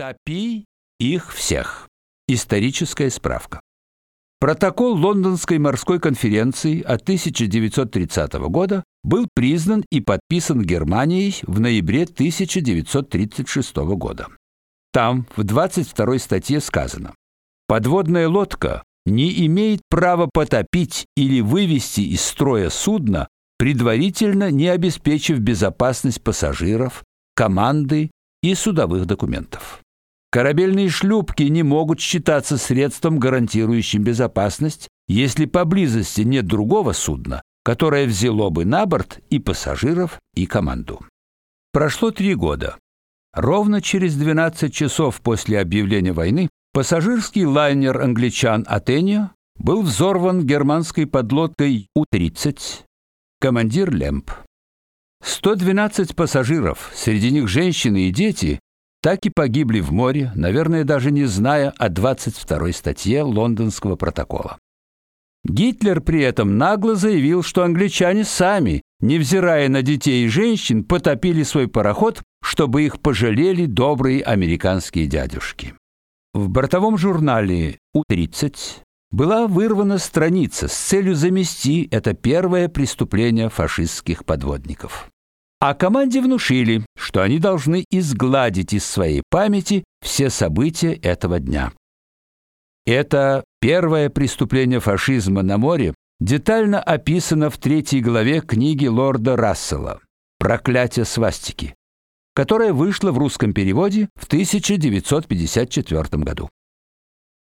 Топи их всех. Историческая справка. Протокол Лондонской морской конференции от 1930 года был признан и подписан Германией в ноябре 1936 года. Там в 22 статье сказано: Подводная лодка не имеет права потопить или вывести из строя судно, предварительно не обеспечив безопасность пассажиров, команды и судовых документов. Корабельные шлюпки не могут считаться средством, гарантирующим безопасность, если поблизости нет другого судна, которое взяло бы на борт и пассажиров, и команду. Прошло три года. Ровно через 12 часов после объявления войны пассажирский лайнер англичан Атенио был взорван германской подлодкой У-30 командир Лемп. 112 пассажиров, среди них женщины и дети, так и погибли в море, наверное, даже не зная о 22 статье Лондонского протокола. Гитлер при этом нагло заявил, что англичане сами, невзирая на детей и женщин, потопили свой пароход, чтобы их пожалели добрые американские дядюшки. В бортовом журнале У-30 была вырвана страница с целью замести это первое преступление фашистских подводников. А команде внушили, что они должны изгладить из своей памяти все события этого дня. Это первое преступление фашизма на море детально описано в третьей главе книги лорда Рассела Проклятие свастики, которая вышла в русском переводе в 1954 году.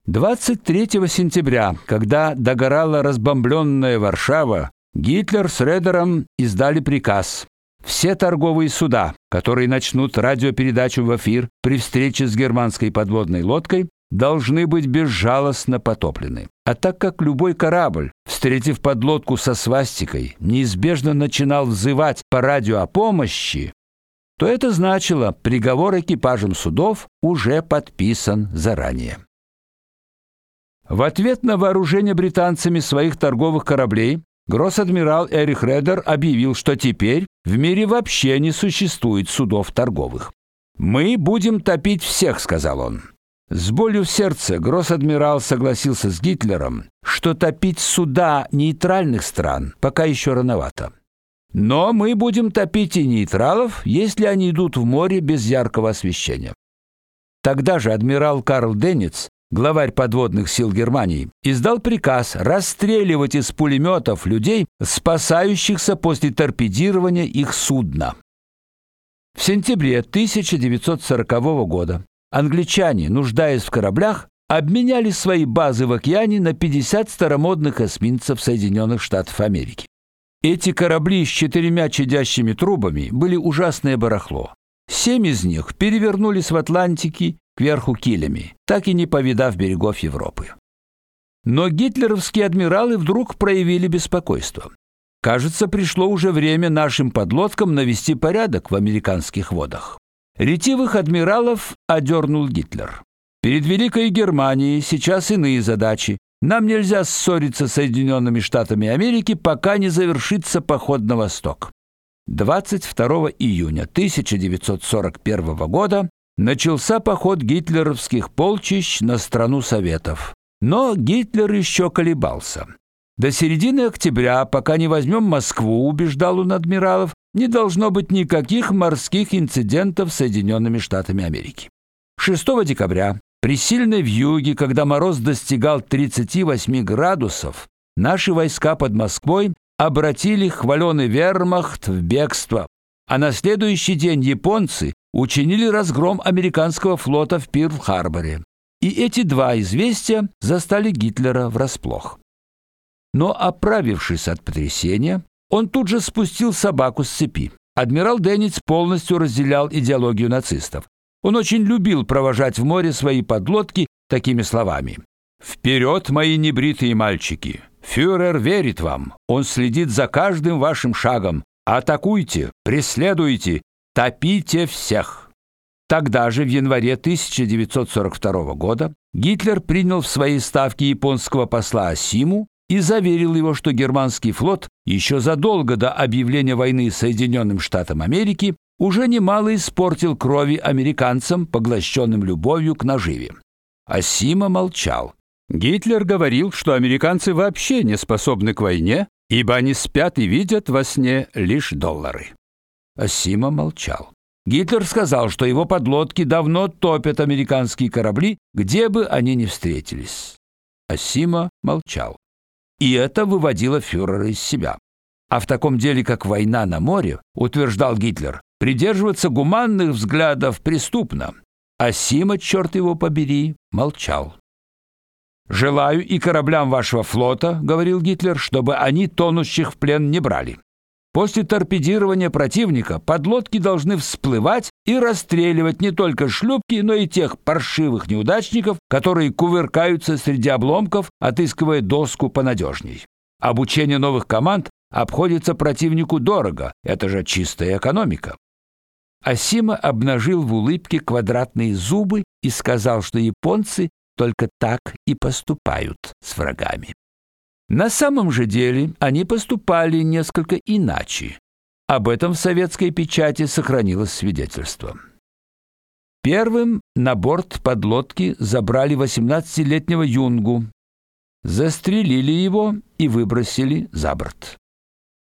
23 сентября, когда догорала разбомбленная Варшава, Гитлер с Редером издали приказ все торговые суда, которые начнут радиопередачу в эфир при встрече с германской подводной лодкой, должны быть безжалостно потоплены. А так как любой корабль, встретив подлодку со свастикой, неизбежно начинал взывать по радио о помощи, то это значило, приговор экипажам судов уже подписан заранее. В ответ на вооружение британцами своих торговых кораблей гросс-адмирал Эрих Редер объявил, что теперь в мире вообще не существует судов торговых. Мы будем топить всех, сказал он. С болью в сердце гросс-адмирал согласился с Гитлером, что топить суда нейтральных стран пока еще рановато. Но мы будем топить и нейтралов, если они идут в море без яркого освещения. Тогда же адмирал Карл Денниц главарь подводных сил Германии, издал приказ расстреливать из пулеметов людей, спасающихся после торпедирования их судна. В сентябре 1940 года англичане, нуждаясь в кораблях, обменяли свои базы в океане на 50 старомодных эсминцев Соединенных Штатов Америки. Эти корабли с четырьмя чадящими трубами были ужасное барахло. Семь из них перевернулись в Атлантике кверху килями, так и не повидав берегов Европы. Но гитлеровские адмиралы вдруг проявили беспокойство. Кажется, пришло уже время нашим подлодкам навести порядок в американских водах. Ретивых адмиралов одернул Гитлер. Перед Великой Германией сейчас иные задачи. Нам нельзя ссориться с Соединенными Штатами Америки, пока не завершится поход на восток. 22 июня 1941 года начался поход гитлеровских полчищ на страну Советов. Но Гитлер еще колебался. До середины октября, пока не возьмем Москву, убеждал он адмиралов, не должно быть никаких морских инцидентов с Соединенными Штатами Америки. 6 декабря, при сильной вьюге, когда мороз достигал 38 градусов, наши войска под Москвой обратили хваленый вермахт в бегство. А на следующий день японцы учинили разгром американского флота в Пирл-Харборе. И эти два известия застали Гитлера врасплох. Но оправившись от потрясения, он тут же спустил собаку с цепи. Адмирал Денниц полностью разделял идеологию нацистов. Он очень любил провожать в море свои подлодки такими словами: «Вперед, мои небритые мальчики! Фюрер верит вам. Он следит за каждым вашим шагом. Атакуйте, преследуйте, Топите всех. Тогда же в январе 1942 года Гитлер принял в свои ставки японского посла Асиму и заверил его, что германский флот еще задолго до объявления войны Соединенным Штатам Америки уже немало испортил крови американцам, поглощенным любовью к наживе. А Сима молчал. Гитлер говорил, что американцы вообще не способны к войне, ибо они спят и видят во сне лишь доллары. А Сима молчал. Гитлер сказал, что его подлодки давно топят американские корабли, где бы они ни встретились. Асима молчал. И это выводило фюрера из себя. А в таком деле, как война на море, утверждал Гитлер, придерживаться гуманных взглядов преступно. Асима, черт его побери, молчал. Желаю и кораблям вашего флота, говорил Гитлер, чтобы они тонущих в плен не брали. После торпедирования противника подлодки должны всплывать и расстреливать не только шлюпки, но и тех паршивых неудачников, которые кувыркаются среди обломков, отыскивая доску понадежней. Обучение новых команд обходится противнику дорого, это же чистая экономика. Асима обнажил в улыбке квадратные зубы и сказал, что японцы только так и поступают с врагами. На самом же деле они поступали несколько иначе. Об этом в советской печати сохранилось свидетельство. Первым на борт подлодки забрали 18-летнего юнгу, застрелили его и выбросили за борт.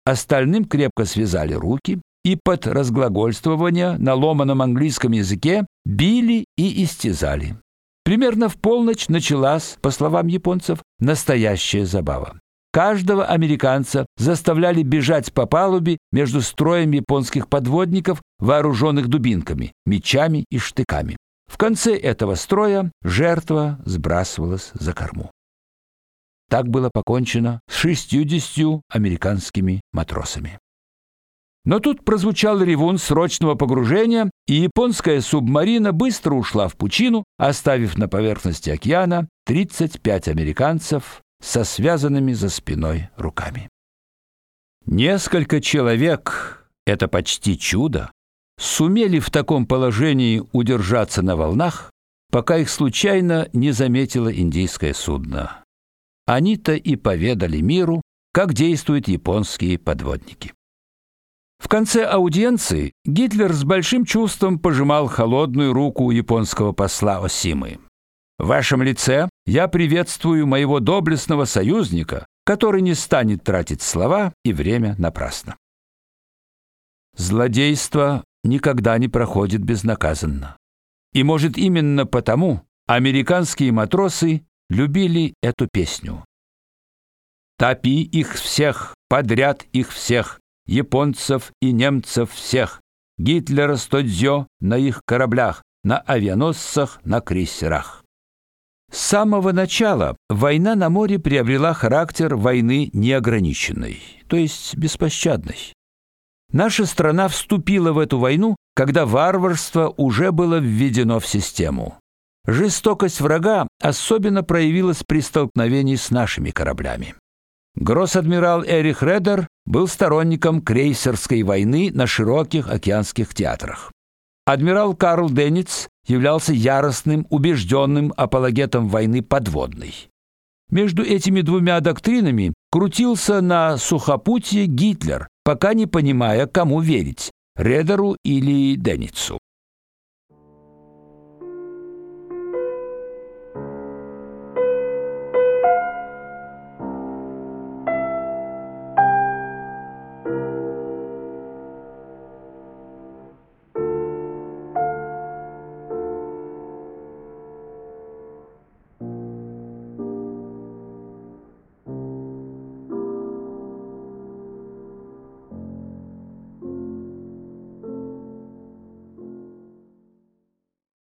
Остальным крепко связали руки и под разглагольствование на ломаном английском языке били и истязали. Примерно в полночь началась, по словам японцев, настоящая забава. Каждого американца заставляли бежать по палубе между строем японских подводников, вооруженных дубинками, мечами и штыками. В конце этого строя жертва сбрасывалась за корму. Так было покончено с 60 американскими матросами. Но тут прозвучал ревун срочного погружения, и японская субмарина быстро ушла в пучину, оставив на поверхности океана 35 американцев со связанными за спиной руками. Несколько человек это почти чудо сумели в таком положении удержаться на волнах, пока их случайно не заметило индийское судно. Они-то и поведали миру, как действуют японские подводники. В конце аудиенции Гитлер с большим чувством пожимал холодную руку японского посла Осимы. В вашем лице я приветствую моего доблестного союзника, который не станет тратить слова и время напрасно. Злодейство никогда не проходит безнаказанно. И может именно потому американские матросы любили эту песню. Топи их всех, подряд их всех, японцев и немцев всех, Гитлера с Тодзё на их кораблях, на авианосцах, на крейсерах. С самого начала война на море приобрела характер войны неограниченной, то есть беспощадной. Наша страна вступила в эту войну, когда варварство уже было введено в систему. Жестокость врага особенно проявилась при столкновении с нашими кораблями. Гросс-адмирал Эрих Редер был сторонником крейсерской войны на широких океанских театрах. Адмирал Карл Денниц являлся яростным, убежденным апологетом войны подводной. Между этими двумя доктринами крутился на сухопутье Гитлер, пока не понимая, кому верить Редеру или Денницу.